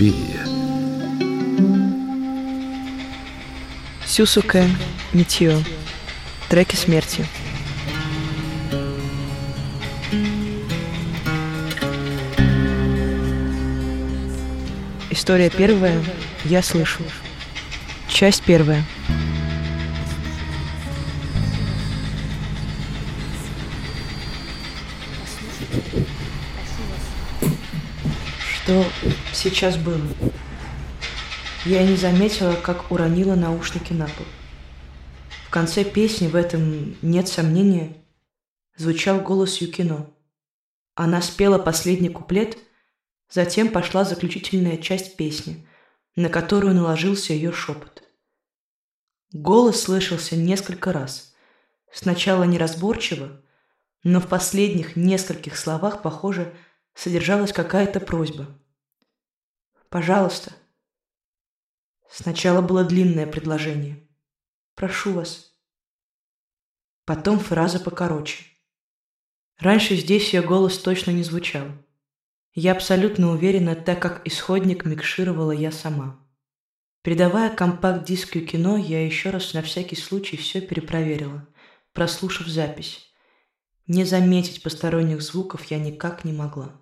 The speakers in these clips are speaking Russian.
Сибирия. Сюсуке Митио. Треки смерти. История первая. Я слышу. Часть первая. Что сейчас было? Я не заметила, как уронила наушники на пол. В конце песни, в этом нет сомнения, звучал голос Юкино. Она спела последний куплет, затем пошла заключительная часть песни, на которую наложился ее шепот. Голос слышался несколько раз. Сначала неразборчиво, но в последних нескольких словах, похоже, содержалась какая-то просьба. «Пожалуйста». Сначала было длинное предложение – Прошу вас. Потом фраза покороче. Раньше здесь ее голос точно не звучал. Я абсолютно уверена, так как исходник микшировала я сама. Передавая компакт-диск кино, я еще раз на всякий случай все перепроверила, прослушав запись. Не заметить посторонних звуков я никак не могла.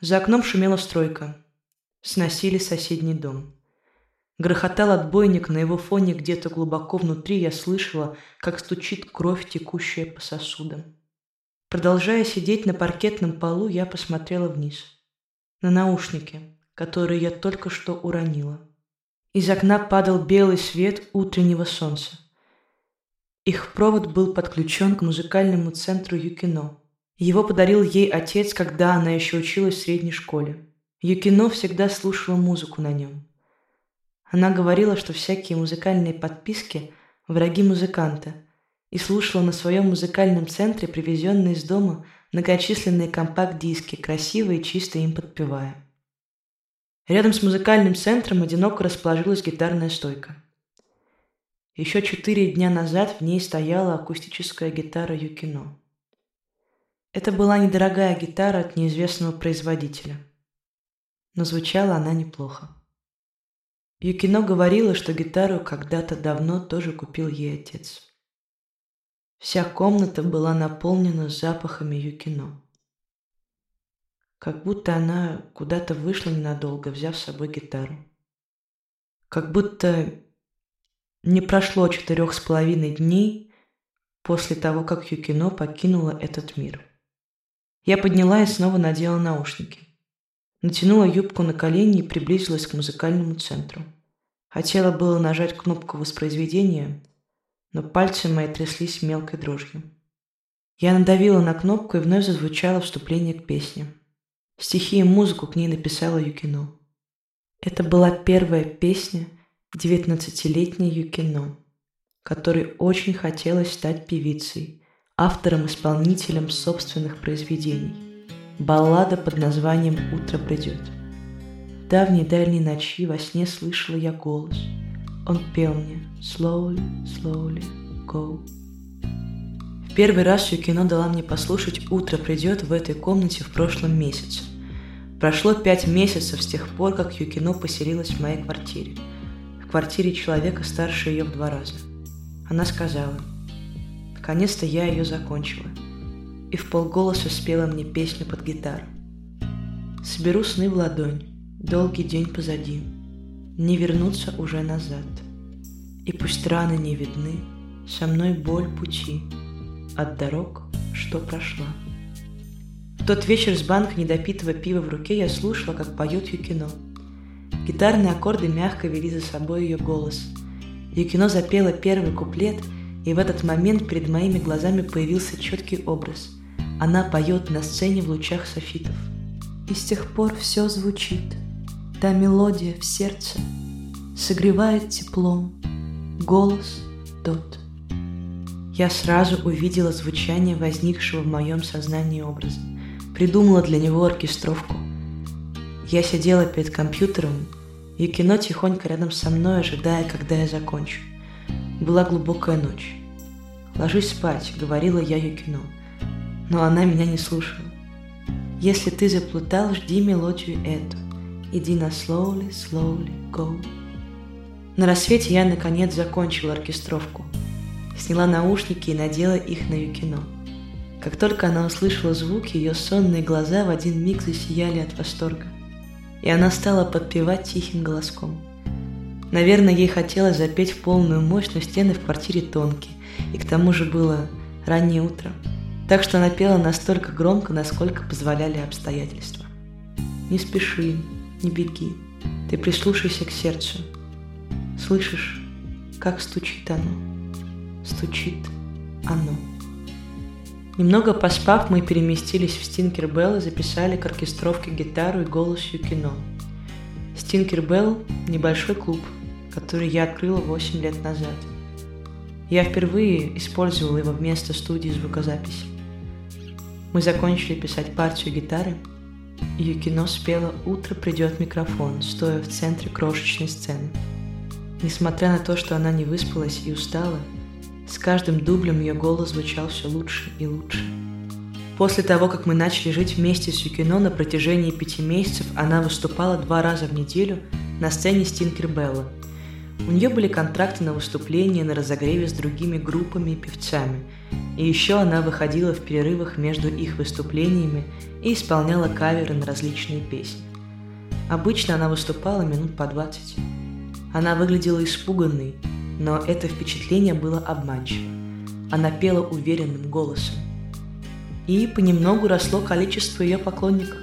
За окном шумела стройка. Сносили соседний дом. Грохотал отбойник, на его фоне где-то глубоко внутри я слышала, как стучит кровь, текущая по сосудам. Продолжая сидеть на паркетном полу, я посмотрела вниз. На наушники, которые я только что уронила. Из окна падал белый свет утреннего солнца. Их провод был подключен к музыкальному центру Юкино. Его подарил ей отец, когда она еще училась в средней школе. Юкино всегда слушала музыку на нем. Она говорила, что всякие музыкальные подписки – враги музыканта, и слушала на своем музыкальном центре привезенные из дома многочисленные компакт-диски, красивые и чисто им подпевая. Рядом с музыкальным центром одиноко расположилась гитарная стойка. Еще четыре дня назад в ней стояла акустическая гитара Юкино. Это была недорогая гитара от неизвестного производителя. Но звучала она неплохо. Юкино говорила, что гитару когда-то давно тоже купил ей отец. Вся комната была наполнена запахами Юкино. Как будто она куда-то вышла ненадолго, взяв с собой гитару. Как будто не прошло четырех с половиной дней после того, как Юкино покинула этот мир. Я подняла и снова надела наушники. Натянула юбку на колени и приблизилась к музыкальному центру. Хотела было нажать кнопку воспроизведения, но пальцы мои тряслись мелкой дрожью. Я надавила на кнопку и вновь зазвучало вступление к песне. Стихи и музыку к ней написала Юкино. Это была первая песня девятнадцатилетней Юкино, которой очень хотелось стать певицей, автором-исполнителем собственных произведений – Баллада под названием «Утро придет». Давней-дальней ночи во сне слышала я голос. Он пел мне «Slowly, slowly, go». В первый раз Юкино дала мне послушать «Утро придет» в этой комнате в прошлом месяце. Прошло пять месяцев с тех пор, как Юкино поселилась в моей квартире. В квартире человека старше ее в два раза. Она сказала, «Наконец-то я ее закончила и в полголоса спела мне песню под гитару. Соберу сны в ладонь, долгий день позади, не вернуться уже назад. И пусть раны не видны, со мной боль пути от дорог, что прошла. В тот вечер с банка недопитого пива в руке я слушала, как поет Юкино. Гитарные аккорды мягко вели за собой ее голос. Юкино запела первый куплет, и в этот момент перед моими глазами появился четкий образ – она поет на сцене в лучах софитов. И с тех пор все звучит, та мелодия в сердце согревает теплом, голос тот. Я сразу увидела звучание возникшего в моем сознании образа, придумала для него оркестровку. Я сидела перед компьютером, и кино тихонько рядом со мной, ожидая, когда я закончу. Была глубокая ночь. «Ложись спать», — говорила я Юкино но она меня не слушала. Если ты заплутал, жди мелодию эту. иди на slowly, slowly, go. На рассвете я, наконец, закончила оркестровку. Сняла наушники и надела их на Юкино. Как только она услышала звуки, ее сонные глаза в один миг засияли от восторга. И она стала подпевать тихим голоском. Наверное, ей хотелось запеть в полную мощь, но стены в квартире тонкие, и к тому же было раннее утро. Так что она пела настолько громко, насколько позволяли обстоятельства. Не спеши, не беги, ты прислушайся к сердцу. Слышишь, как стучит оно? Стучит оно. Немного поспав, мы переместились в Стинкербелл и записали к оркестровке гитару и голос Юкино. Стинкербелл – небольшой клуб, который я открыла 8 лет назад. Я впервые использовала его вместо студии звукозаписи. Мы закончили писать партию гитары, Юкино спела «Утро придет микрофон», стоя в центре крошечной сцены. Несмотря на то, что она не выспалась и устала – с каждым дублем ее голос звучал все лучше и лучше. После того, как мы начали жить вместе с Юкино на протяжении пяти месяцев, она выступала два раза в неделю на сцене Стинкербелла. У нее были контракты на выступления на разогреве с другими группами и певцами. И еще она выходила в перерывах между их выступлениями и исполняла каверы на различные песни. Обычно она выступала минут по 20. Она выглядела испуганной, но это впечатление было обманчиво. Она пела уверенным голосом. И понемногу росло количество ее поклонников.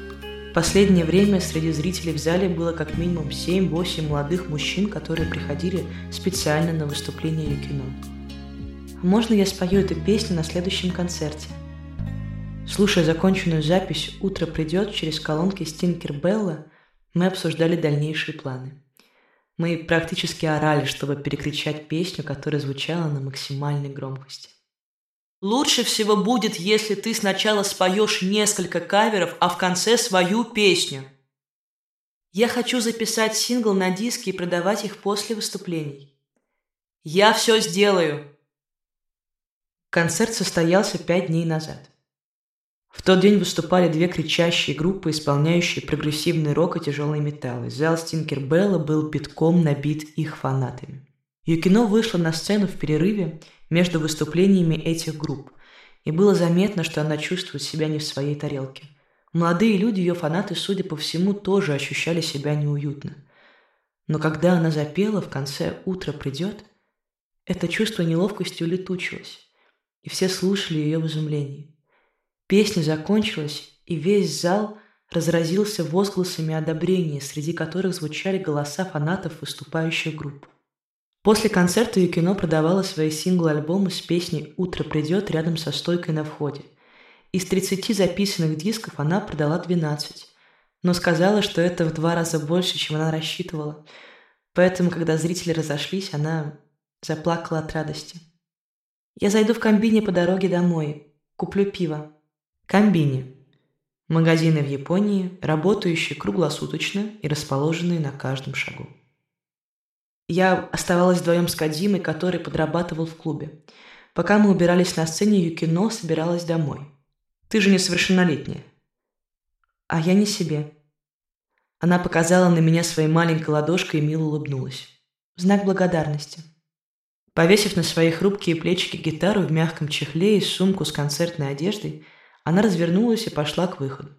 Последнее время среди зрителей в зале было как минимум 7-8 молодых мужчин, которые приходили специально на выступление кино. А можно я спою эту песню на следующем концерте? Слушая законченную запись «Утро придет» через колонки Стинкер Белла, мы обсуждали дальнейшие планы – мы практически орали, чтобы перекричать песню, которая звучала на максимальной громкости. Лучше всего будет, если ты сначала споешь несколько каверов, а в конце свою песню. Я хочу записать сингл на диски и продавать их после выступлений. Я все сделаю. Концерт состоялся пять дней назад. В тот день выступали две кричащие группы, исполняющие прогрессивный рок и тяжелый металл, и зал Стинкербелла был битком набит их фанатами. Юкино вышла на сцену в перерыве между выступлениями этих групп, и было заметно, что она чувствует себя не в своей тарелке. Молодые люди, ее фанаты, судя по всему, тоже ощущали себя неуютно. Но когда она запела «В конце утро придет», это чувство неловкости улетучилось, и все слушали ее в изумлении – Песня закончилась, и весь зал разразился возгласами одобрения, среди которых звучали голоса фанатов выступающих групп. После концерта Юкино продавала свои синглы-альбомы с песней «Утро придет» рядом со стойкой на входе. Из 30 записанных дисков она продала 12, но сказала, что это в два раза больше, чем она рассчитывала. Поэтому, когда зрители разошлись, она заплакала от радости. «Я зайду в комбине по дороге домой, куплю пиво», Комбини. Магазины в Японии, работающие круглосуточно и расположенные на каждом шагу. Я оставалась вдвоем с Кадимой, который подрабатывал в клубе. Пока мы убирались на сцене, Юкино собиралась домой. «Ты же несовершеннолетняя». «А я не себе». Она показала на меня своей маленькой ладошкой и мило улыбнулась. В знак благодарности. Повесив на свои хрупкие плечики гитару в мягком чехле и сумку с концертной одеждой – она развернулась и пошла к выходу.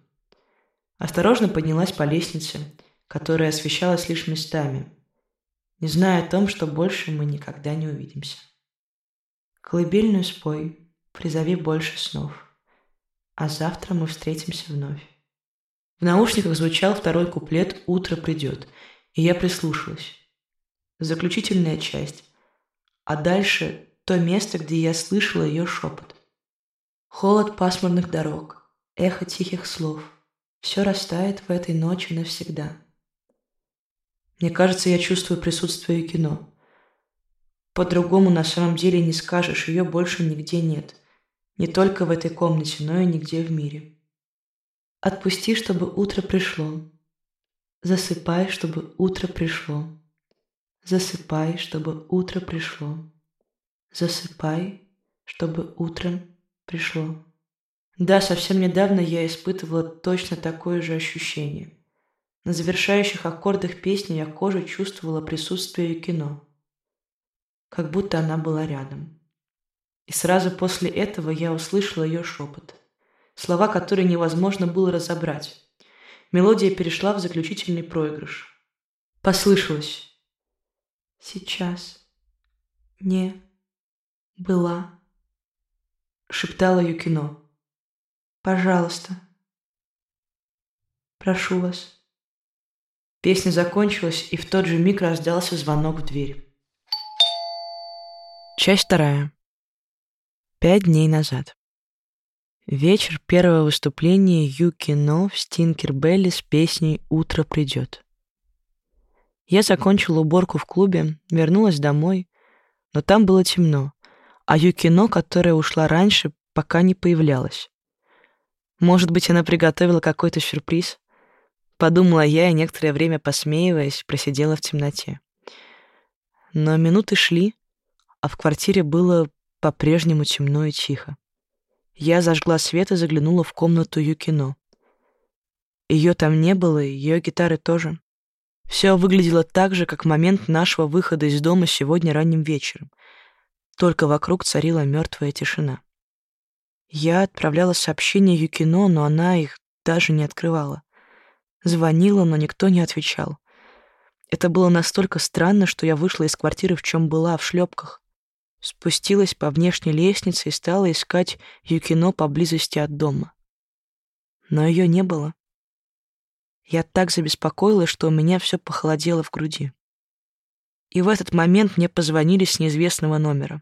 Осторожно поднялась по лестнице, которая освещалась лишь местами, не зная о том, что больше мы никогда не увидимся. Колыбельную спой, призови больше снов, а завтра мы встретимся вновь. В наушниках звучал второй куплет «Утро придет», и я прислушалась. Заключительная часть, а дальше то место, где я слышала ее шепот. Холод пасмурных дорог, эхо тихих слов. Все растает в этой ночи навсегда. Мне кажется, я чувствую присутствие кино. По-другому на самом деле не скажешь, ее больше нигде нет. Не только в этой комнате, но и нигде в мире. Отпусти, чтобы утро пришло. Засыпай, чтобы утро пришло. Засыпай, чтобы утро пришло. Засыпай, чтобы утром пришло. Да, совсем недавно я испытывала точно такое же ощущение. На завершающих аккордах песни я кожей чувствовала присутствие кино, как будто она была рядом. И сразу после этого я услышала ее шепот, слова, которые невозможно было разобрать. Мелодия перешла в заключительный проигрыш. Послышалось. «Сейчас не была», — шептала Юкино. «Пожалуйста, прошу вас». Песня закончилась, и в тот же миг раздался звонок в дверь. Часть вторая. Пять дней назад. Вечер первого выступления Юкино в Стинкербелле с песней «Утро придет». Я закончила уборку в клубе, вернулась домой, но там было темно, а Юкино, которая ушла раньше, пока не появлялась. Может быть, она приготовила какой-то сюрприз? Подумала я и некоторое время, посмеиваясь, просидела в темноте. Но минуты шли, а в квартире было по-прежнему темно и тихо. Я зажгла свет и заглянула в комнату Юкино. Ее там не было, и ее гитары тоже. Все выглядело так же, как момент нашего выхода из дома сегодня ранним вечером. Только вокруг царила мертвая тишина. Я отправляла сообщения Юкино, но она их даже не открывала. Звонила, но никто не отвечал. Это было настолько странно, что я вышла из квартиры, в чем была, в шлепках. Спустилась по внешней лестнице и стала искать Юкино поблизости от дома. Но ее не было. Я так забеспокоилась, что у меня все похолодело в груди. И в этот момент мне позвонили с неизвестного номера.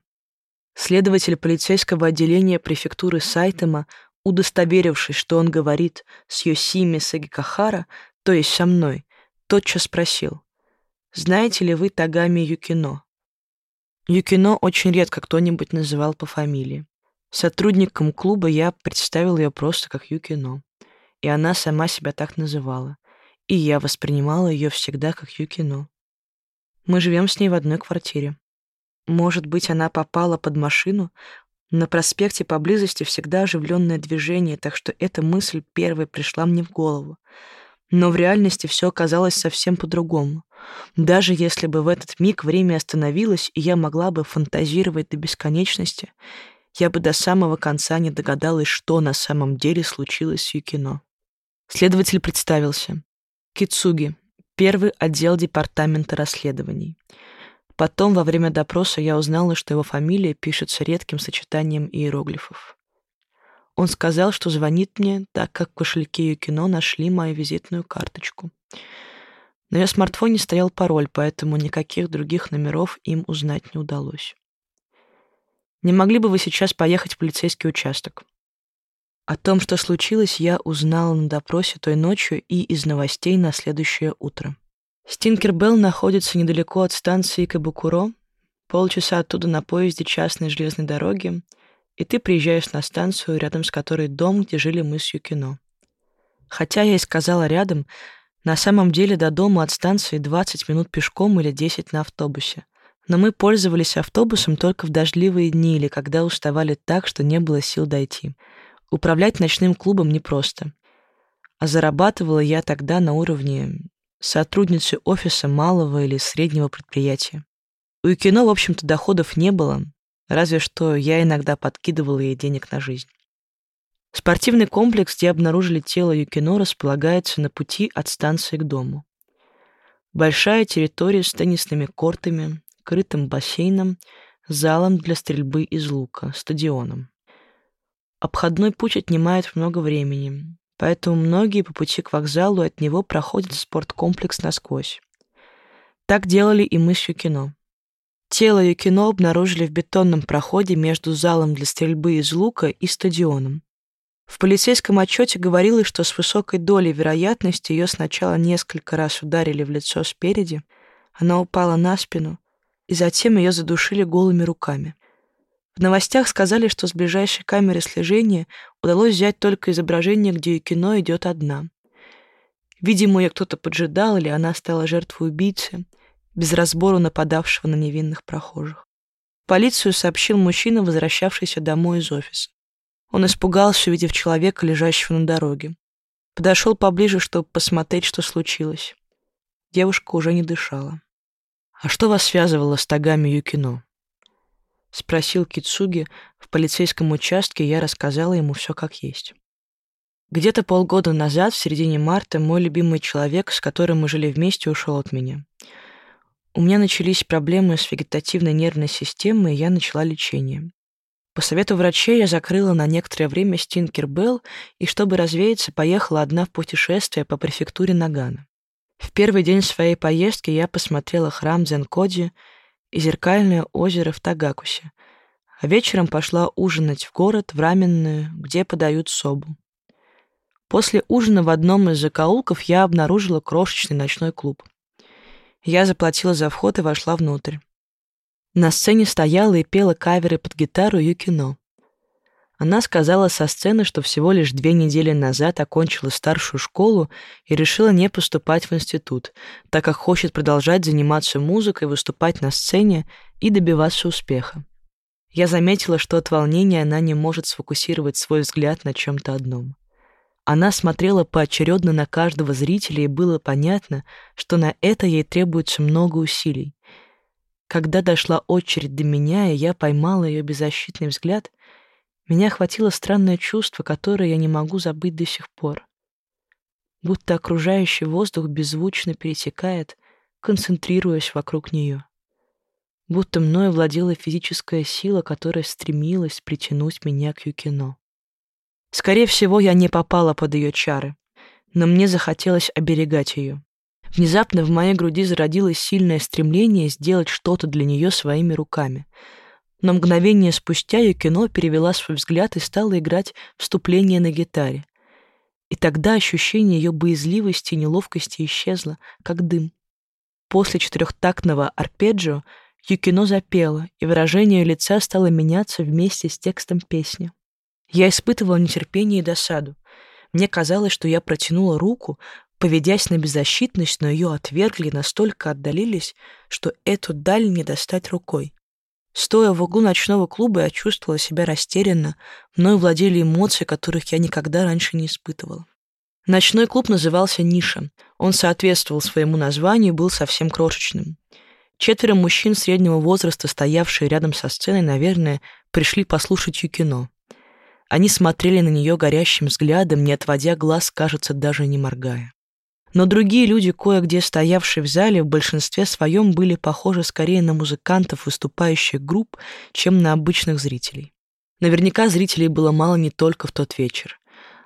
Следователь полицейского отделения префектуры Сайтема Удостоверившись, что он говорит с Йосими Сагикахара, то есть со мной, тотчас спросил, «Знаете ли вы Тагами Юкино?» Юкино очень редко кто-нибудь называл по фамилии. Сотрудником клуба я представил ее просто как Юкино, и она сама себя так называла, и я воспринимала ее всегда как Юкино. Мы живем с ней в одной квартире. Может быть, она попала под машину, на проспекте поблизости всегда оживленное движение, так что эта мысль первой пришла мне в голову. Но в реальности все оказалось совсем по-другому. Даже если бы в этот миг время остановилось, и я могла бы фантазировать до бесконечности, я бы до самого конца не догадалась, что на самом деле случилось с Юкино. Следователь представился. Кицуги, первый отдел департамента расследований. Потом, во время допроса, я узнала, что его фамилия пишется редким сочетанием иероглифов. Он сказал, что звонит мне, так как в кошельке Юкино нашли мою визитную карточку. На ее смартфоне стоял пароль, поэтому никаких других номеров им узнать не удалось. Не могли бы вы сейчас поехать в полицейский участок? О том, что случилось, я узнала на допросе той ночью и из новостей на следующее утро. Стинкербелл находится недалеко от станции Кабукуро, полчаса оттуда на поезде частной железной дороги, и ты приезжаешь на станцию, рядом с которой дом, где жили мы с Юкино. Хотя я и сказала рядом, на самом деле до дома от станции 20 минут пешком или 10 на автобусе. Но мы пользовались автобусом только в дождливые дни или когда уставали так, что не было сил дойти. Управлять ночным клубом непросто. А зарабатывала я тогда на уровне сотрудницы офиса малого или среднего предприятия. У кино, в общем-то, доходов не было, разве что я иногда подкидывала ей денег на жизнь. Спортивный комплекс, где обнаружили тело Юкино, располагается на пути от станции к дому. Большая территория с теннисными кортами, крытым бассейном, залом для стрельбы из лука, стадионом. Обходной путь отнимает много времени, поэтому многие по пути к вокзалу от него проходят спорткомплекс насквозь. Так делали и мы с Юкино. Тело Юкино обнаружили в бетонном проходе между залом для стрельбы из лука и стадионом. В полицейском отчете говорилось, что с высокой долей вероятности ее сначала несколько раз ударили в лицо спереди, она упала на спину, и затем ее задушили голыми руками. В новостях сказали, что с ближайшей камеры слежения удалось взять только изображение, где кино идет одна. Видимо, ее кто-то поджидал, или она стала жертвой убийцы, без разбору нападавшего на невинных прохожих. Полицию сообщил мужчина, возвращавшийся домой из офиса. Он испугался, увидев человека, лежащего на дороге. Подошел поближе, чтобы посмотреть, что случилось. Девушка уже не дышала. «А что вас связывало с Тагами Юкино?» — спросил Кицуги. В полицейском участке я рассказала ему все как есть. Где-то полгода назад, в середине марта, мой любимый человек, с которым мы жили вместе, ушел от меня. У меня начались проблемы с вегетативной нервной системой, и я начала лечение. По совету врачей я закрыла на некоторое время Стинкербелл и, чтобы развеяться, поехала одна в путешествие по префектуре Нагана. В первый день своей поездки я посмотрела храм Дзенкоди и зеркальное озеро в Тагакусе, а вечером пошла ужинать в город, в раменную, где подают собу. После ужина в одном из закоулков я обнаружила крошечный ночной клуб. Я заплатила за вход и вошла внутрь. На сцене стояла и пела каверы под гитару Юкино. Она сказала со сцены, что всего лишь две недели назад окончила старшую школу и решила не поступать в институт, так как хочет продолжать заниматься музыкой, выступать на сцене и добиваться успеха. Я заметила, что от волнения она не может сфокусировать свой взгляд на чем-то одном. Она смотрела поочередно на каждого зрителя, и было понятно, что на это ей требуется много усилий. Когда дошла очередь до меня, и я поймала ее беззащитный взгляд, меня охватило странное чувство, которое я не могу забыть до сих пор. Будто окружающий воздух беззвучно перетекает, концентрируясь вокруг нее. Будто мною владела физическая сила, которая стремилась притянуть меня к Юкино. Скорее всего, я не попала под ее чары, но мне захотелось оберегать ее. Внезапно в моей груди зародилось сильное стремление сделать что-то для нее своими руками. Но мгновение спустя Юкино перевела свой взгляд и стала играть вступление на гитаре. И тогда ощущение ее боязливости и неловкости исчезло, как дым. После четырехтактного арпеджио Юкино запела, и выражение лица стало меняться вместе с текстом песни. Я испытывала нетерпение и досаду. Мне казалось, что я протянула руку, поведясь на беззащитность, но ее отвергли и настолько отдалились, что эту даль не достать рукой. Стоя в углу ночного клуба, я чувствовала себя растерянно, мною владели эмоции, которых я никогда раньше не испытывала. Ночной клуб назывался «Ниша». Он соответствовал своему названию и был совсем крошечным. Четверо мужчин среднего возраста, стоявшие рядом со сценой, наверное, пришли послушать Юкино. Они смотрели на нее горящим взглядом, не отводя глаз, кажется, даже не моргая. Но другие люди, кое-где стоявшие в зале, в большинстве своем были похожи скорее на музыкантов выступающих групп, чем на обычных зрителей. Наверняка зрителей было мало не только в тот вечер.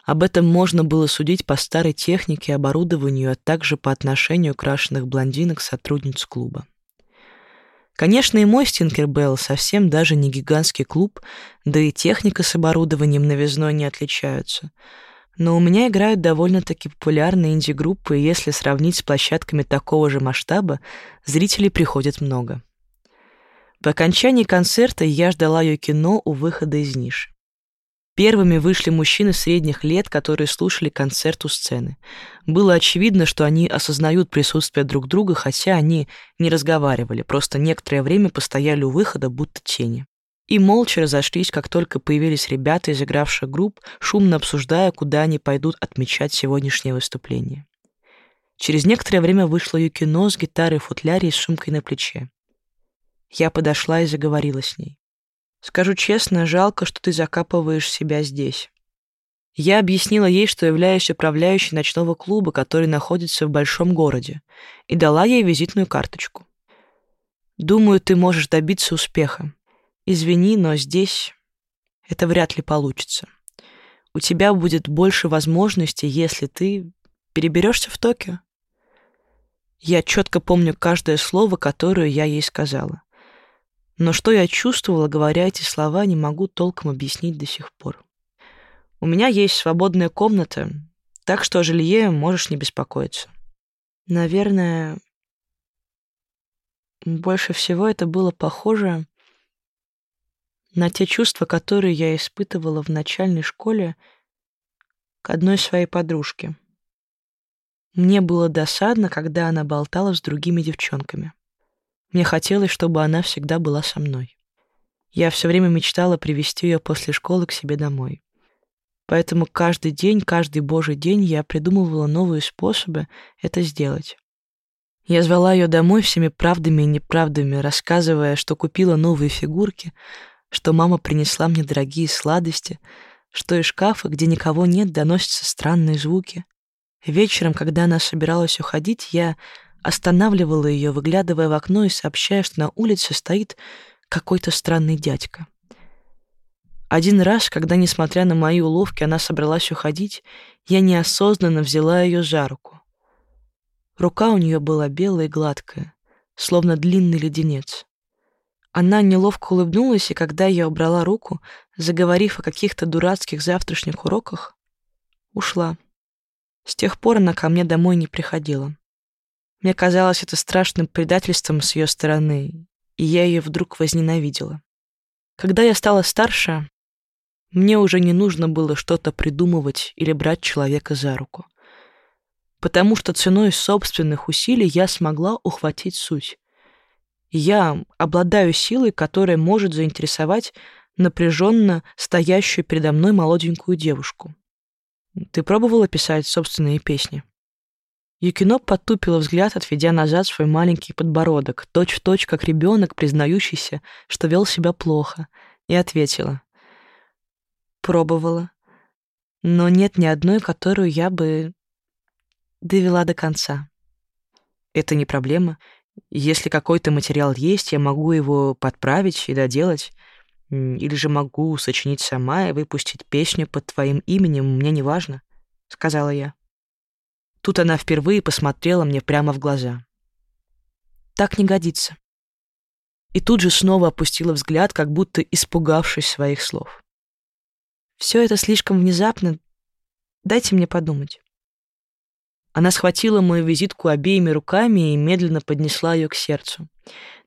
Об этом можно было судить по старой технике и оборудованию, а также по отношению крашеных блондинок сотрудниц клуба. Конечно, и мой Стинкербелл совсем даже не гигантский клуб, да и техника с оборудованием новизной не отличаются — но у меня играют довольно-таки популярные инди-группы, и если сравнить с площадками такого же масштаба, зрителей приходит много. По окончании концерта я ждала ее кино у выхода из ниши. Первыми вышли мужчины средних лет, которые слушали концерт у сцены. Было очевидно, что они осознают присутствие друг друга, хотя они не разговаривали, просто некоторое время постояли у выхода, будто тени и молча разошлись, как только появились ребята из игравших групп, шумно обсуждая, куда они пойдут отмечать сегодняшнее выступление. Через некоторое время вышло Юкино с гитарой в футляре и с сумкой на плече. Я подошла и заговорила с ней. «Скажу честно, жалко, что ты закапываешь себя здесь». Я объяснила ей, что являюсь управляющей ночного клуба, который находится в большом городе, и дала ей визитную карточку. «Думаю, ты можешь добиться успеха. Извини, но здесь это вряд ли получится. У тебя будет больше возможностей, если ты переберешься в Токио. Я четко помню каждое слово, которое я ей сказала. Но что я чувствовала, говоря эти слова, не могу толком объяснить до сих пор. У меня есть свободная комната, так что о жилье можешь не беспокоиться. Наверное, больше всего это было похоже на те чувства, которые я испытывала в начальной школе к одной своей подружке. Мне было досадно, когда она болтала с другими девчонками. Мне хотелось, чтобы она всегда была со мной. Я все время мечтала привести ее после школы к себе домой. Поэтому каждый день, каждый божий день я придумывала новые способы это сделать. Я звала ее домой всеми правдами и неправдами, рассказывая, что купила новые фигурки, что мама принесла мне дорогие сладости, что из шкафа, где никого нет, доносятся странные звуки. Вечером, когда она собиралась уходить, я останавливала ее, выглядывая в окно и сообщая, что на улице стоит какой-то странный дядька. Один раз, когда, несмотря на мои уловки, она собралась уходить, я неосознанно взяла ее за руку. Рука у нее была белая и гладкая, словно длинный леденец. Она неловко улыбнулась, и когда я убрала руку, заговорив о каких-то дурацких завтрашних уроках, ушла. С тех пор она ко мне домой не приходила. Мне казалось это страшным предательством с ее стороны, и я ее вдруг возненавидела. Когда я стала старше, мне уже не нужно было что-то придумывать или брать человека за руку. Потому что ценой собственных усилий я смогла ухватить суть. Я обладаю силой, которая может заинтересовать напряженно стоящую передо мной молоденькую девушку. Ты пробовала писать собственные песни? Юкино потупила взгляд, отведя назад свой маленький подбородок, точь-в-точь, точь, как ребенок, признающийся, что вел себя плохо, и ответила. Пробовала. Но нет ни одной, которую я бы довела до конца. Это не проблема. Если какой-то материал есть, я могу его подправить и доделать. Или же могу сочинить сама и выпустить песню под твоим именем, мне не важно, — сказала я. Тут она впервые посмотрела мне прямо в глаза. Так не годится. И тут же снова опустила взгляд, как будто испугавшись своих слов. Все это слишком внезапно. Дайте мне подумать. Она схватила мою визитку обеими руками и медленно поднесла ее к сердцу.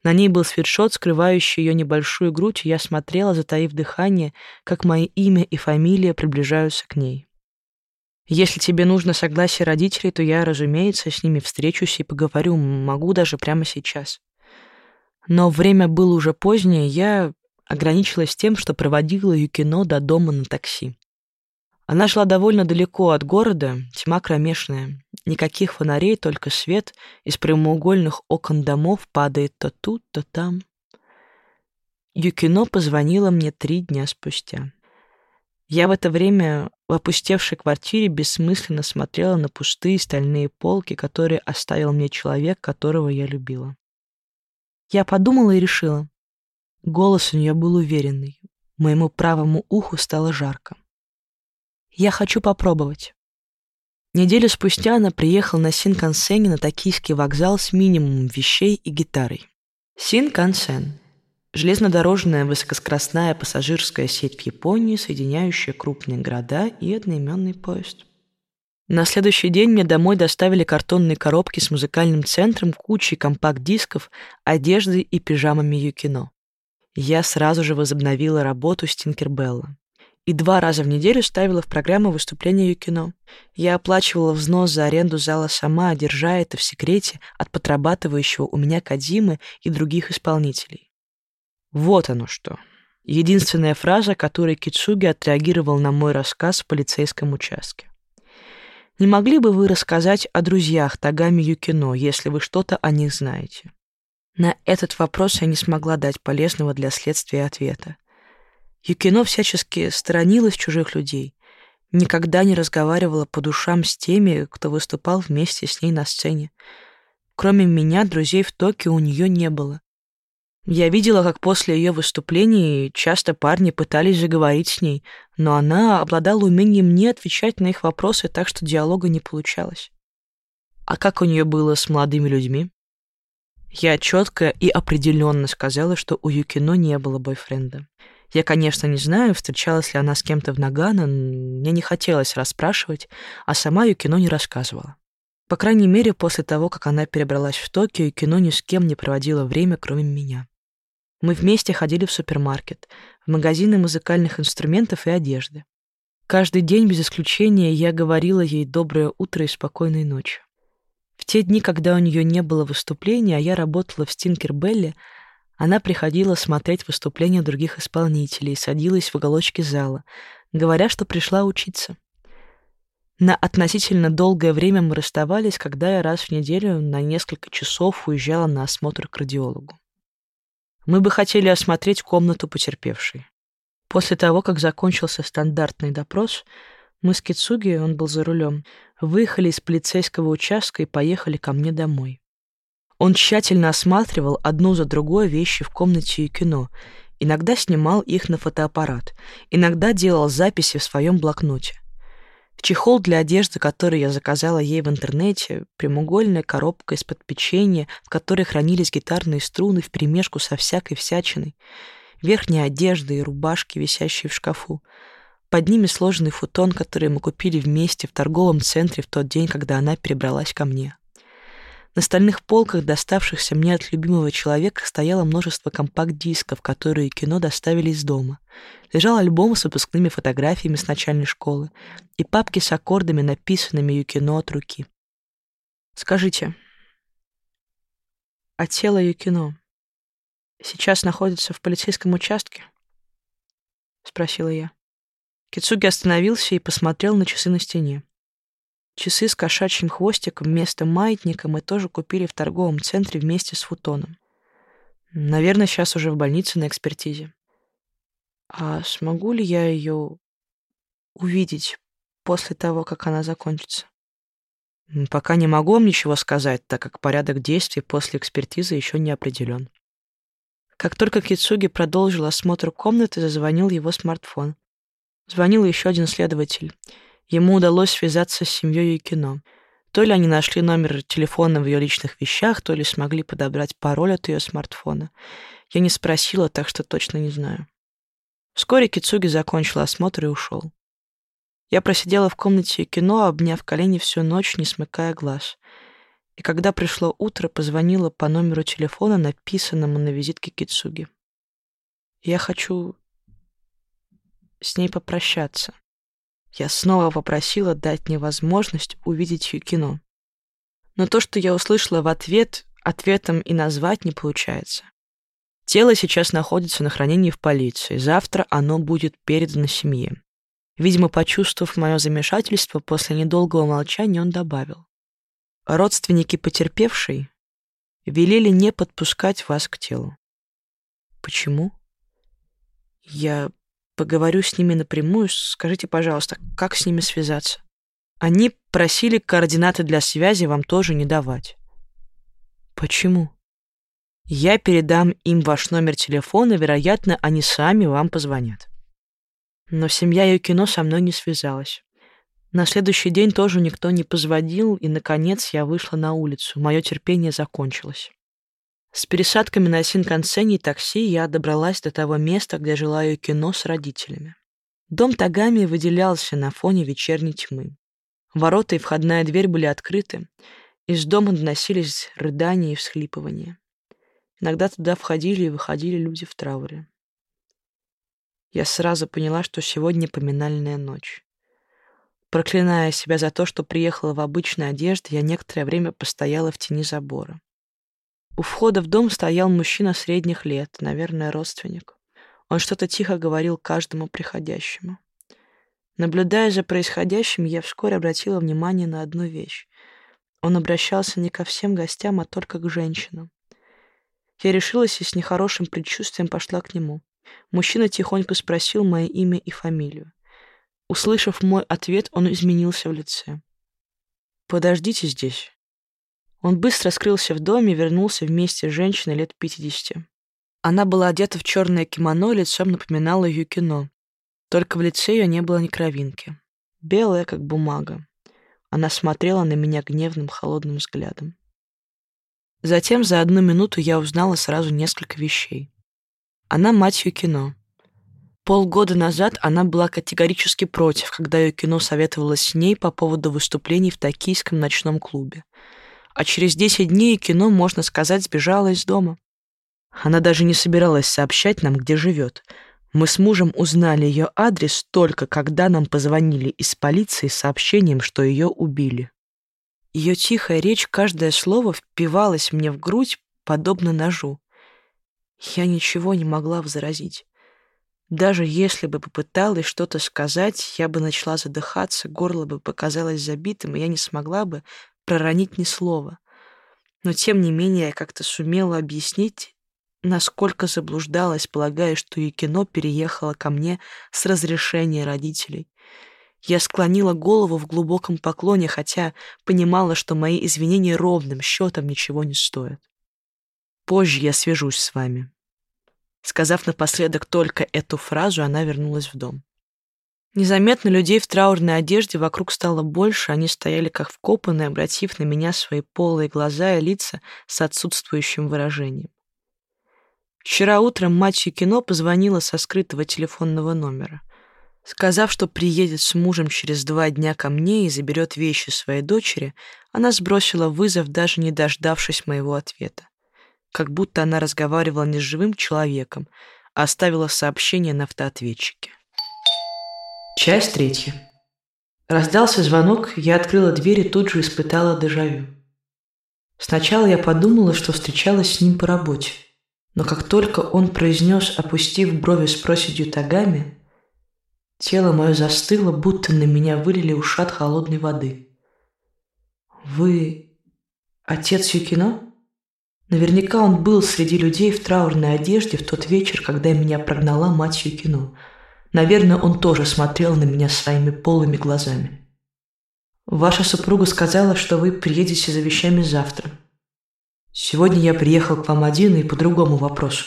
На ней был свитшот, скрывающий ее небольшую грудь, и я смотрела, затаив дыхание, как мои имя и фамилия приближаются к ней. Если тебе нужно согласие родителей, то я, разумеется, с ними встречусь и поговорю, могу даже прямо сейчас. Но время было уже позднее, я ограничилась тем, что проводила Юкино до дома на такси. Она шла довольно далеко от города, тьма кромешная. Никаких фонарей, только свет из прямоугольных окон домов падает то тут, то там. Юкино позвонила мне три дня спустя. Я в это время в опустевшей квартире бессмысленно смотрела на пустые стальные полки, которые оставил мне человек, которого я любила. Я подумала и решила. Голос у нее был уверенный. Моему правому уху стало жарко. Я хочу попробовать. Неделю спустя она приехала на Синкансене на токийский вокзал с минимумом вещей и гитарой. Синкансен – железнодорожная высокоскоростная пассажирская сеть в Японии, соединяющая крупные города и одноименный поезд. На следующий день мне домой доставили картонные коробки с музыкальным центром, кучей компакт-дисков, одеждой и пижамами Юкино я сразу же возобновила работу с Тинкербелла. И два раза в неделю ставила в программу выступления Юкино. Я оплачивала взнос за аренду зала сама, держа это в секрете от подрабатывающего у меня Кадзимы и других исполнителей. Вот оно что. Единственная фраза, которой Кицуги отреагировал на мой рассказ в полицейском участке. Не могли бы вы рассказать о друзьях Тагами Юкино, если вы что-то о них знаете? На этот вопрос я не смогла дать полезного для следствия ответа. Юкино всячески сторонилась чужих людей, никогда не разговаривала по душам с теми, кто выступал вместе с ней на сцене. Кроме меня, друзей в Токио у нее не было. Я видела, как после ее выступлений часто парни пытались заговорить с ней, но она обладала умением не отвечать на их вопросы, так что диалога не получалось. А как у нее было с молодыми людьми? Я четко и определенно сказала, что у Юкино не было бойфренда. Я, конечно, не знаю, встречалась ли она с кем-то в Нагано, мне не хотелось расспрашивать, а сама Юкино не рассказывала. По крайней мере, после того, как она перебралась в Токио, Юкино ни с кем не проводила время, кроме меня. Мы вместе ходили в супермаркет, в магазины музыкальных инструментов и одежды. Каждый день без исключения я говорила ей «доброе утро» и «спокойной ночи». В те дни, когда у нее не было выступления, а я работала в Стинкербелле, она приходила смотреть выступления других исполнителей, садилась в уголочке зала, говоря, что пришла учиться. На относительно долгое время мы расставались, когда я раз в неделю на несколько часов уезжала на осмотр к радиологу. Мы бы хотели осмотреть комнату потерпевшей. После того, как закончился стандартный допрос, мы с Кицуги, он был за рулем, выехали из полицейского участка и поехали ко мне домой. Он тщательно осматривал одну за другой вещи в комнате и кино, иногда снимал их на фотоаппарат, иногда делал записи в своем блокноте. Чехол для одежды, который я заказала ей в интернете, прямоугольная коробка из-под печенья, в которой хранились гитарные струны вперемешку со всякой всячиной, верхняя одежда и рубашки, висящие в шкафу. Под ними сложенный футон, который мы купили вместе в торговом центре в тот день, когда она перебралась ко мне. На стальных полках, доставшихся мне от любимого человека, стояло множество компакт-дисков, которые кино доставили из дома. Лежал альбом с выпускными фотографиями с начальной школы и папки с аккордами, написанными Юкино от руки. «Скажите, а тело Юкино сейчас находится в полицейском участке?» — спросила я. Кицуги остановился и посмотрел на часы на стене. Часы с кошачьим хвостиком вместо маятника мы тоже купили в торговом центре вместе с футоном. Наверное, сейчас уже в больнице на экспертизе. А смогу ли я ее увидеть после того, как она закончится? Пока не могу вам ничего сказать, так как порядок действий после экспертизы еще не определен. Как только Кицуги продолжил осмотр комнаты, зазвонил его смартфон. Звонил еще один следователь — ему удалось связаться с семьей Юкино. То ли они нашли номер телефона в ее личных вещах, то ли смогли подобрать пароль от ее смартфона. Я не спросила, так что точно не знаю. Вскоре Кицуги закончил осмотр и ушел. Я просидела в комнате кино, обняв колени всю ночь, не смыкая глаз. И когда пришло утро, позвонила по номеру телефона, написанному на визитке Кицуги. Я хочу с ней попрощаться. Я снова попросила дать мне возможность увидеть Юкино. Но то, что я услышала в ответ, ответом и назвать не получается. Тело сейчас находится на хранении в полиции. Завтра оно будет передано семье. Видимо, почувствовав мое замешательство, после недолгого молчания он добавил. Родственники потерпевшей велели не подпускать вас к телу. Почему? Я Поговорю с ними напрямую. Скажите, пожалуйста, как с ними связаться? Они просили координаты для связи вам тоже не давать. Почему? Я передам им ваш номер телефона, вероятно, они сами вам позвонят. Но семья Юкино со мной не связалась. На следующий день тоже никто не позвонил, и, наконец, я вышла на улицу. Мое терпение закончилось. С пересадками на Синкансене и такси я добралась до того места, где жила ее кино с родителями. Дом Тагами выделялся на фоне вечерней тьмы. Ворота и входная дверь были открыты. Из дома доносились рыдания и всхлипывания. Иногда туда входили и выходили люди в трауре. Я сразу поняла, что сегодня поминальная ночь. Проклиная себя за то, что приехала в обычной одежде, я некоторое время постояла в тени забора. У входа в дом стоял мужчина средних лет, наверное, родственник. Он что-то тихо говорил каждому приходящему. Наблюдая за происходящим, я вскоре обратила внимание на одну вещь. Он обращался не ко всем гостям, а только к женщинам. Я решилась и с нехорошим предчувствием пошла к нему. Мужчина тихонько спросил мое имя и фамилию. Услышав мой ответ, он изменился в лице. «Подождите здесь», он быстро скрылся в доме и вернулся вместе с женщиной лет 50. Она была одета в черное кимоно, лицом напоминала Юкино. Только в лице ее не было ни кровинки. Белая, как бумага. Она смотрела на меня гневным, холодным взглядом. Затем за одну минуту я узнала сразу несколько вещей. Она мать Юкино. Полгода назад она была категорически против, когда Юкино советовалась с ней по поводу выступлений в токийском ночном клубе а через десять дней кино, можно сказать, сбежала из дома. Она даже не собиралась сообщать нам, где живет. Мы с мужем узнали ее адрес только когда нам позвонили из полиции с сообщением, что ее убили. Ее тихая речь, каждое слово впивалось мне в грудь, подобно ножу. Я ничего не могла возразить. Даже если бы попыталась что-то сказать, я бы начала задыхаться, горло бы показалось забитым, и я не смогла бы проронить ни слова. Но, тем не менее, я как-то сумела объяснить, насколько заблуждалась, полагая, что Юкино переехала ко мне с разрешения родителей. Я склонила голову в глубоком поклоне, хотя понимала, что мои извинения ровным счетом ничего не стоят. Позже я свяжусь с вами. Сказав напоследок только эту фразу, она вернулась в дом. Незаметно людей в траурной одежде вокруг стало больше, они стояли как вкопанные, обратив на меня свои полые глаза и лица с отсутствующим выражением. Вчера утром мать Юкино позвонила со скрытого телефонного номера. Сказав, что приедет с мужем через два дня ко мне и заберет вещи своей дочери, она сбросила вызов, даже не дождавшись моего ответа как будто она разговаривала не с живым человеком, а оставила сообщение на автоответчике. Часть третья. Раздался звонок, я открыла дверь и тут же испытала дежавю. Сначала я подумала, что встречалась с ним по работе, но как только он произнес, опустив брови с проседью тагами, тело мое застыло, будто на меня вылили ушат холодной воды. «Вы отец Юкино?» Наверняка он был среди людей в траурной одежде в тот вечер, когда меня прогнала мать Юкино. Наверное, он тоже смотрел на меня своими полыми глазами. Ваша супруга сказала, что вы приедете за вещами завтра. Сегодня я приехал к вам один и по другому вопросу.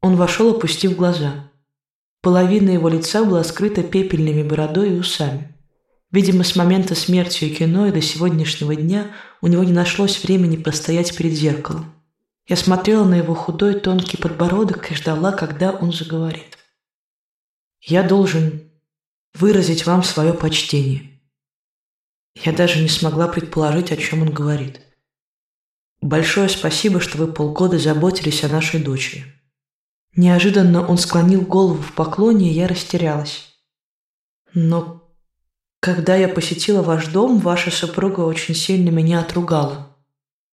Он вошел, опустив глаза. Половина его лица была скрыта пепельными бородой и усами. Видимо, с момента смерти Юкино и до сегодняшнего дня у него не нашлось времени постоять перед зеркалом. Я смотрела на его худой тонкий подбородок и ждала, когда он заговорит. «Я должен выразить вам свое почтение». Я даже не смогла предположить, о чем он говорит. «Большое спасибо, что вы полгода заботились о нашей дочери». Неожиданно он склонил голову в поклоне, и я растерялась. «Но когда я посетила ваш дом, ваша супруга очень сильно меня отругала.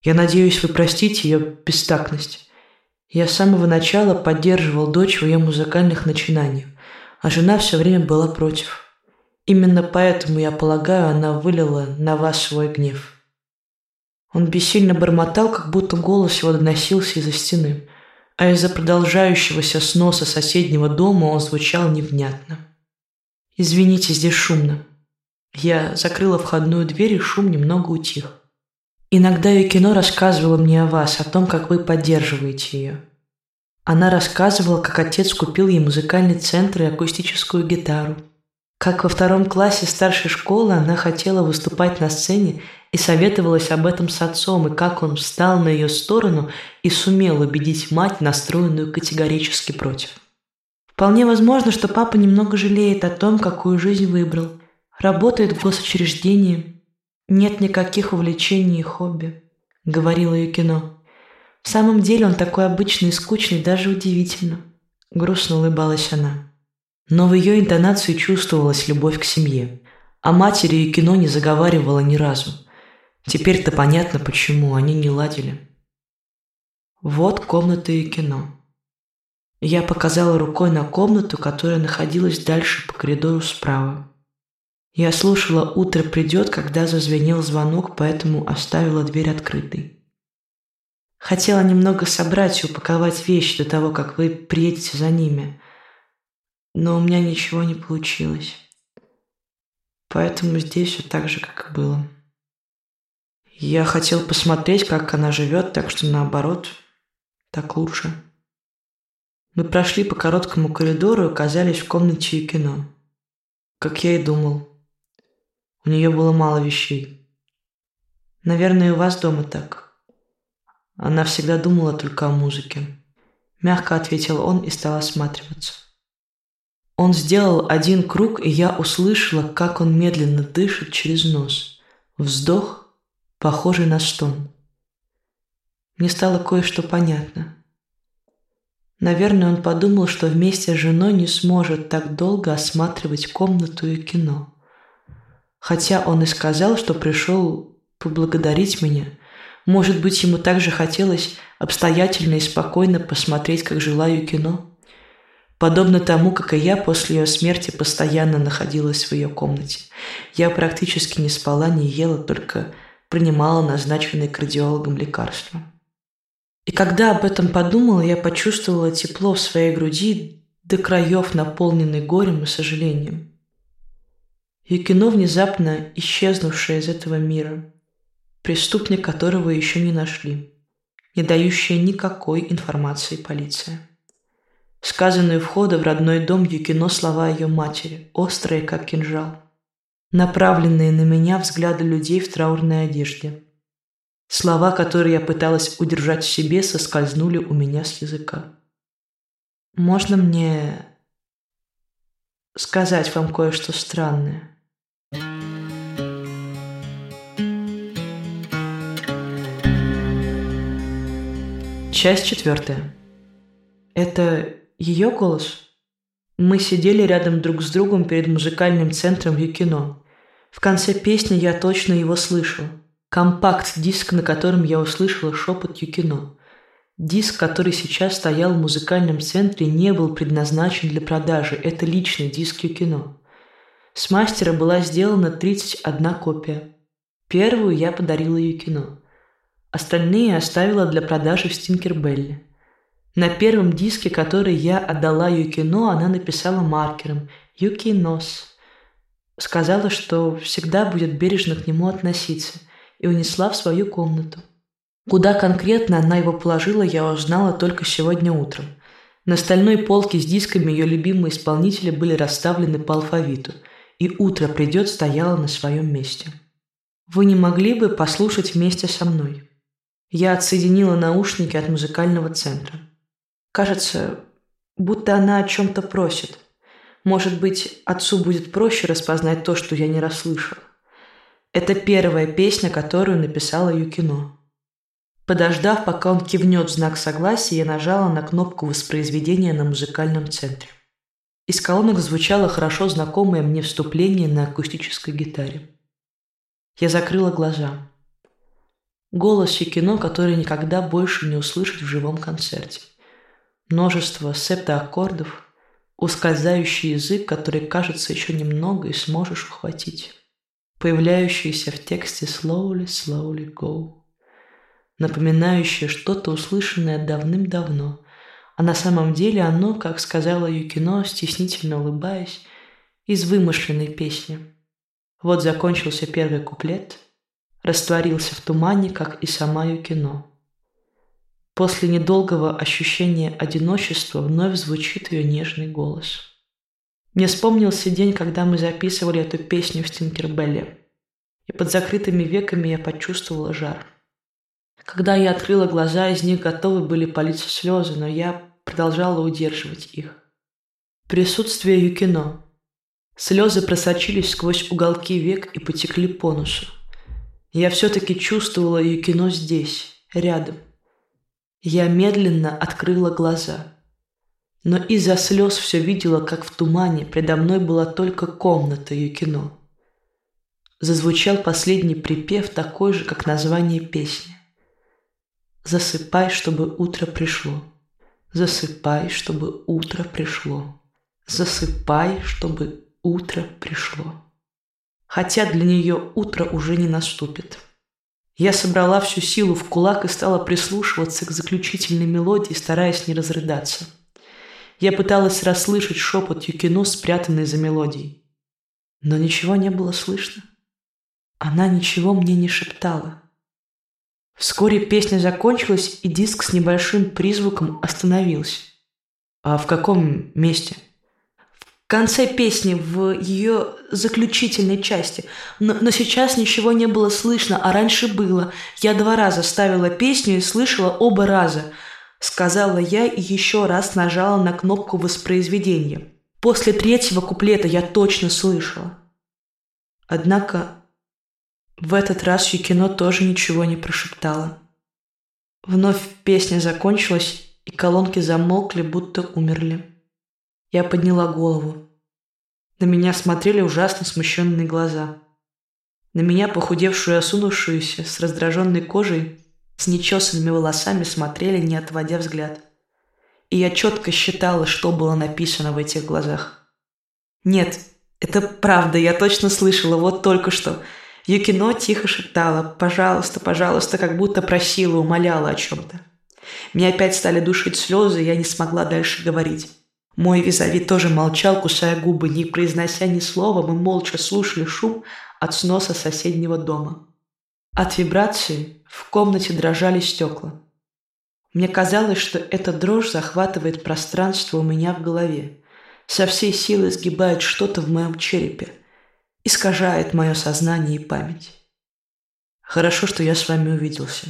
Я надеюсь, вы простите ее бестактность. Я с самого начала поддерживал дочь в ее музыкальных начинаниях, а жена все время была против. Именно поэтому, я полагаю, она вылила на вас свой гнев. Он бессильно бормотал, как будто голос его доносился из-за стены, а из-за продолжающегося сноса соседнего дома он звучал невнятно. «Извините, здесь шумно», я закрыла входную дверь, и шум немного утих. Иногда Юкино рассказывала мне о вас, о том, как вы поддерживаете ее. Она рассказывала, как отец купил ей музыкальный центр и акустическую гитару. Как во втором классе старшей школы она хотела выступать на сцене и советовалась об этом с отцом, и как он встал на ее сторону и сумел убедить мать, настроенную категорически против. Вполне возможно, что папа немного жалеет о том, какую жизнь выбрал – Работает в госучреждении, нет никаких увлечений и хобби», — говорила Юкино. «В самом деле он такой обычный и скучный, даже удивительно», — грустно улыбалась она. Но в ее интонации чувствовалась любовь к семье. О матери Юкино не заговаривала ни разу. Теперь-то понятно, почему они не ладили. Вот комната Юкино. Я показала рукой на комнату, которая находилась дальше по коридору справа. Я слушала «Утро придет», когда зазвенел звонок, поэтому оставила дверь открытой. Хотела немного собрать и упаковать вещи до того, как вы приедете за ними, но у меня ничего не получилось. Поэтому здесь все так же, как и было. Я хотел посмотреть, как она живет, так что наоборот, так лучше. Мы прошли по короткому коридору и оказались в комнате кино. Как я и думал, у нее было мало вещей. Наверное, и у вас дома так. Она всегда думала только о музыке. Мягко ответил он и стал осматриваться. Он сделал один круг, и я услышала, как он медленно дышит через нос. Вздох, похожий на стон. Мне стало кое-что понятно. Наверное, он подумал, что вместе с женой не сможет так долго осматривать комнату и кино хотя он и сказал, что пришел поблагодарить меня. Может быть, ему также хотелось обстоятельно и спокойно посмотреть, как желаю кино. Подобно тому, как и я после ее смерти постоянно находилась в ее комнате. Я практически не спала, не ела, только принимала назначенные кардиологом лекарства. И когда об этом подумала, я почувствовала тепло в своей груди до краев, наполненной горем и сожалением. Юкино, внезапно исчезнувшая из этого мира, преступник которого еще не нашли, не дающая никакой информации полиция. Сказанные входа в родной дом Юкино слова ее матери, острые, как кинжал. Направленные на меня взгляды людей в траурной одежде. Слова, которые я пыталась удержать в себе, соскользнули у меня с языка. «Можно мне сказать вам кое-что странное?» Часть четвертая. Это ее голос? Мы сидели рядом друг с другом перед музыкальным центром Юкино. В конце песни я точно его слышал. Компакт-диск, на котором я услышала шепот Юкино. Диск, который сейчас стоял в музыкальном центре, не был предназначен для продажи. Это личный диск Юкино. С мастера была сделана 31 копия. Первую я подарила Юкино. Остальные оставила для продажи в Стинкербелле. На первом диске, который я отдала Юкино, она написала маркером «Юкинос». Сказала, что всегда будет бережно к нему относиться, и унесла в свою комнату. Куда конкретно она его положила, я узнала только сегодня утром. На стальной полке с дисками ее любимые исполнители были расставлены по алфавиту, и «Утро придет» стояла на своем месте. Вы не могли бы послушать вместе со мной? Я отсоединила наушники от музыкального центра. Кажется, будто она о чем-то просит. Может быть, отцу будет проще распознать то, что я не расслышала. Это первая песня, которую написала Юкино. Подождав, пока он кивнет в знак согласия, я нажала на кнопку воспроизведения на музыкальном центре. Из колонок звучало хорошо знакомое мне вступление на акустической гитаре. Я закрыла глаза. Голос Юкино, который никогда больше не услышать в живом концерте – множество септоаккордов, ускользающий язык, который кажется еще немного и сможешь ухватить, появляющийся в тексте slowly, slowly go, напоминающее что-то услышанное давным-давно, а на самом деле оно, как сказала Юкино, стеснительно улыбаясь, из вымышленной песни. Вот закончился первый куплет, растворился в тумане, как и сама Юкино. После недолгого ощущения одиночества вновь звучит ее нежный голос. Мне вспомнился день, когда мы записывали эту песню в Стинкербелле, и под закрытыми веками я почувствовала жар. Когда я открыла глаза, из них готовы были политься слезы, но я продолжала удерживать их. Присутствие Юкино. Слезы просочились сквозь уголки век и потекли по носу. Я все-таки чувствовала Юкино здесь, рядом – я медленно открыла глаза. Но из-за слез все видела, как в тумане предо мной была только комната Юкино. Зазвучал последний припев, такой же, как название песни. «Засыпай, чтобы утро пришло. Засыпай, чтобы утро пришло. Засыпай, чтобы утро пришло». Хотя для нее утро уже не наступит. Я собрала всю силу в кулак и стала прислушиваться к заключительной мелодии, стараясь не разрыдаться. Я пыталась расслышать шепот Юкино, спрятанный за мелодией. Но ничего не было слышно. Она ничего мне не шептала. Вскоре песня закончилась, и диск с небольшим призвуком остановился. А в каком месте? Конце песни, в ее заключительной части. Но, но сейчас ничего не было слышно, а раньше было. Я два раза ставила песню и слышала оба раза. Сказала я и еще раз нажала на кнопку воспроизведения. После третьего куплета я точно слышала. Однако в этот раз Юкино тоже ничего не прошептала. Вновь песня закончилась, и колонки замолкли, будто умерли. Я подняла голову. На меня смотрели ужасно смущенные глаза. На меня, похудевшую и осунувшуюся, с раздраженной кожей, с нечесанными волосами смотрели, не отводя взгляд. и я четко считала, что было написано в этих глазах. Нет, это правда, я точно слышала, вот только что. Юкино тихо шептала «пожалуйста, пожалуйста», как будто просила, умоляла о чем-то. Мне опять стали душить слезы, и я не смогла дальше говорить. Мой визави тоже молчал, кусая губы, не произнося ни слова, мы молча слушали шум от сноса соседнего дома. От вибрации в комнате дрожали стекла. Мне казалось, что эта дрожь захватывает пространство у меня в голове, со всей силы сгибает что-то в моем черепе, искажает мое сознание и память. Хорошо, что я с вами увиделся.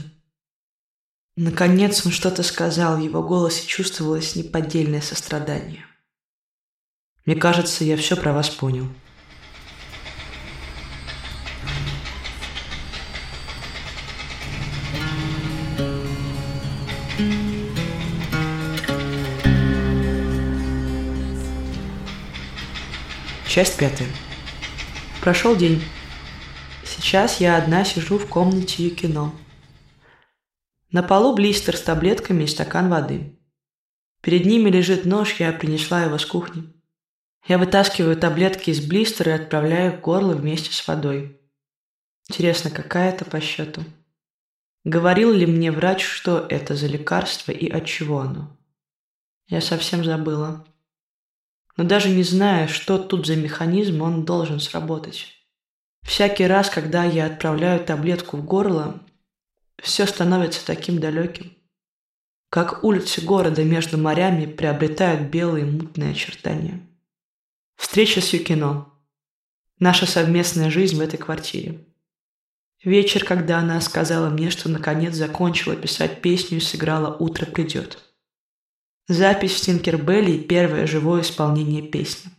Наконец он что-то сказал, в его голосе чувствовалось неподдельное сострадание. Мне кажется, я все про вас понял. Часть пятая. Прошел день. Сейчас я одна сижу в комнате Юкино. На полу блистер с таблетками и стакан воды. Перед ними лежит нож, я принесла его с кухни. Я вытаскиваю таблетки из блистера и отправляю в горло вместе с водой. Интересно, какая это по счету? Говорил ли мне врач, что это за лекарство и от чего оно? Я совсем забыла. Но даже не зная, что тут за механизм, он должен сработать. Всякий раз, когда я отправляю таблетку в горло, все становится таким далеким. Как улицы города между морями приобретают белые мутные очертания. Встреча с Юкино. Наша совместная жизнь в этой квартире. Вечер, когда она сказала мне, что наконец закончила писать песню и сыграла «Утро придет». Запись в Тинкербелле и первое живое исполнение песни.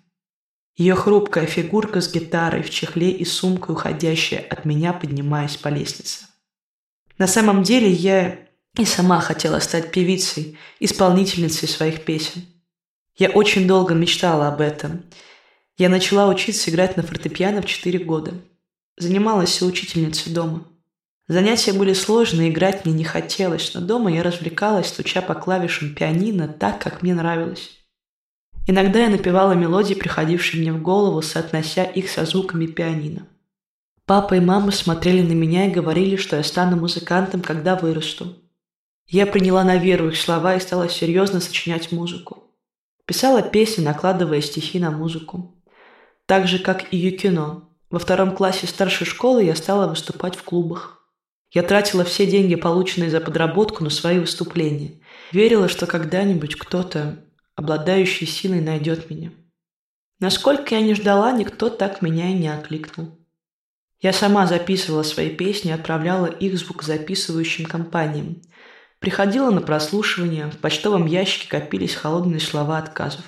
Ее хрупкая фигурка с гитарой в чехле и сумкой, уходящая от меня, поднимаясь по лестнице. На самом деле я и сама хотела стать певицей, исполнительницей своих песен. Я очень долго мечтала об этом. Я начала учиться играть на фортепиано в 4 года. Занималась у учительницы дома. Занятия были сложные, играть мне не хотелось, но дома я развлекалась, стуча по клавишам пианино так, как мне нравилось. Иногда я напевала мелодии, приходившие мне в голову, соотнося их со звуками пианино. Папа и мама смотрели на меня и говорили, что я стану музыкантом, когда вырасту. Я приняла на веру их слова и стала серьезно сочинять музыку. Писала песни, накладывая стихи на музыку. Так же, как и Юкино. Во втором классе старшей школы я стала выступать в клубах. Я тратила все деньги, полученные за подработку, на свои выступления. Верила, что когда-нибудь кто-то, обладающий силой, найдет меня. Насколько я не ждала, никто так меня и не окликнул. Я сама записывала свои песни и отправляла их звукозаписывающим компаниям. Приходила на прослушивание, в почтовом ящике копились холодные слова отказов.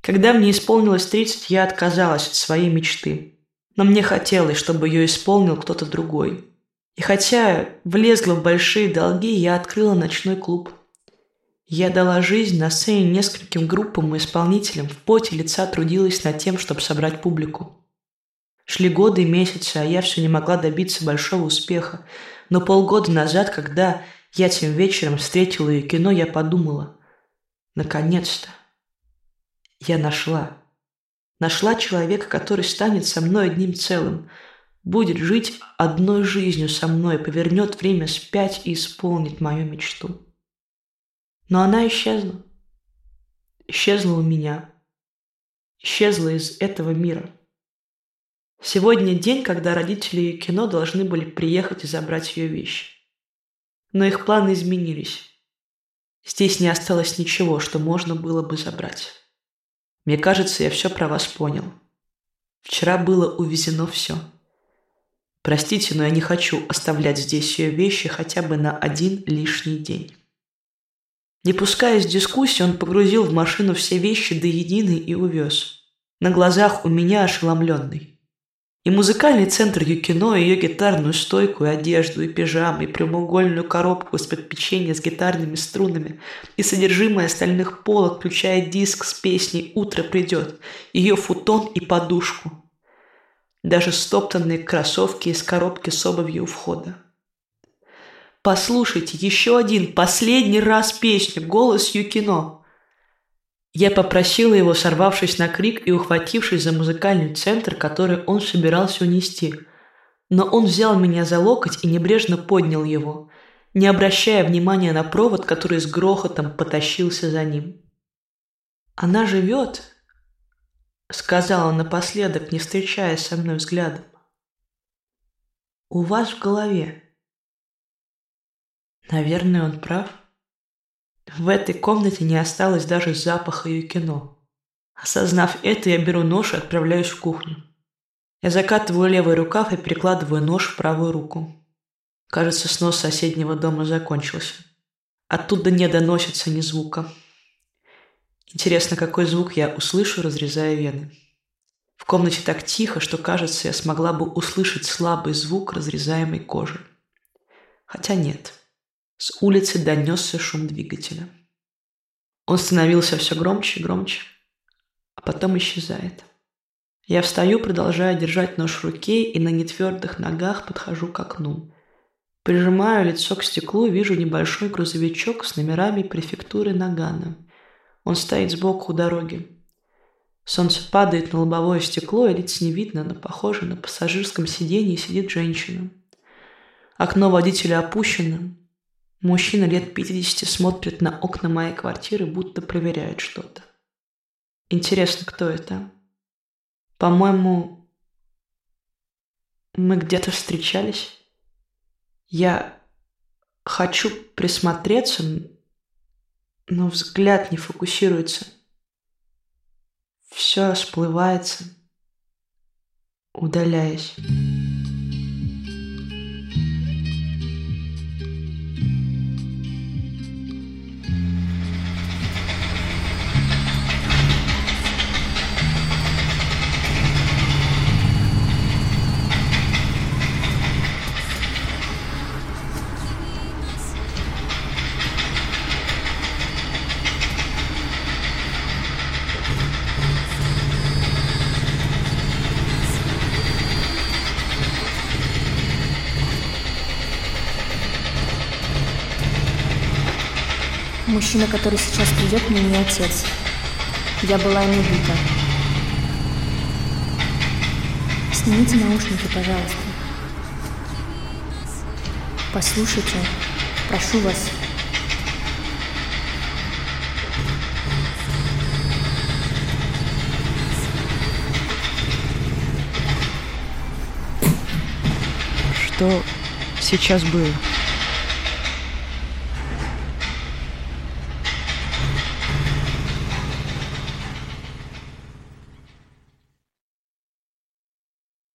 Когда мне исполнилось 30, я отказалась от своей мечты. Но мне хотелось, чтобы ее исполнил кто-то другой. И хотя влезла в большие долги, я открыла ночной клуб. Я дала жизнь на сцене нескольким группам и исполнителям, в поте лица трудилась над тем, чтобы собрать публику. Шли годы и месяцы, а я все не могла добиться большого успеха. Но полгода назад, когда я тем вечером встретила ее кино, я подумала, наконец-то, я нашла. Нашла человека, который станет со мной одним целым, будет жить одной жизнью со мной, повернет время спять и исполнит мою мечту. Но она исчезла. Исчезла у меня. Исчезла из этого мира. Сегодня день, когда родители кино должны были приехать и забрать ее вещи. Но их планы изменились. Здесь не осталось ничего, что можно было бы забрать. Мне кажется, я все про вас понял. Вчера было увезено все. Простите, но я не хочу оставлять здесь ее вещи хотя бы на один лишний день. Не пускаясь в дискуссию, он погрузил в машину все вещи до единой и увез. На глазах у меня ошеломленный. И музыкальный центр Юкино, ее гитарную стойку, и одежду, и пижамы, и прямоугольную коробку из-под с гитарными струнами, и содержимое остальных полок, включая диск с песней «Утро придет», ее футон и подушку. Даже стоптанные кроссовки из коробки с обувью у входа. Послушайте еще один, последний раз песню, голос Юкино. Я попросила его, сорвавшись на крик и ухватившись за музыкальный центр, который он собирался унести. Но он взял меня за локоть и небрежно поднял его, не обращая внимания на провод, который с грохотом потащился за ним. «Она живет», — сказал он напоследок, не встречаясь со мной взглядом. «У вас в голове». Наверное, он прав. В этой комнате не осталось даже запаха ее кино. Осознав это, я беру нож и отправляюсь в кухню. Я закатываю левый рукав и перекладываю нож в правую руку. Кажется, снос соседнего дома закончился. Оттуда не доносится ни звука. Интересно, какой звук я услышу, разрезая вены. В комнате так тихо, что, кажется, я смогла бы услышать слабый звук разрезаемой кожи. Хотя нет. С улицы донесся шум двигателя. Он становился все громче и громче, а потом исчезает. Я встаю, продолжая держать нож в руке, и на нетвердых ногах подхожу к окну. Прижимаю лицо к стеклу, вижу небольшой грузовичок с номерами префектуры Нагана. Он стоит сбоку у дороги. Солнце падает на лобовое стекло, и лиц не видно, но похоже, на пассажирском сиденье сидит женщина. Окно водителя опущено, Мужчина лет 50 смотрит на окна моей квартиры, будто проверяет что-то. Интересно, кто это? По-моему, мы где-то встречались. Я хочу присмотреться, но взгляд не фокусируется. Все расплывается, удаляясь. Мужчина, который сейчас придет, мне не отец. Я была ему убита. Снимите наушники, пожалуйста. Послушайте, прошу вас. Что сейчас было?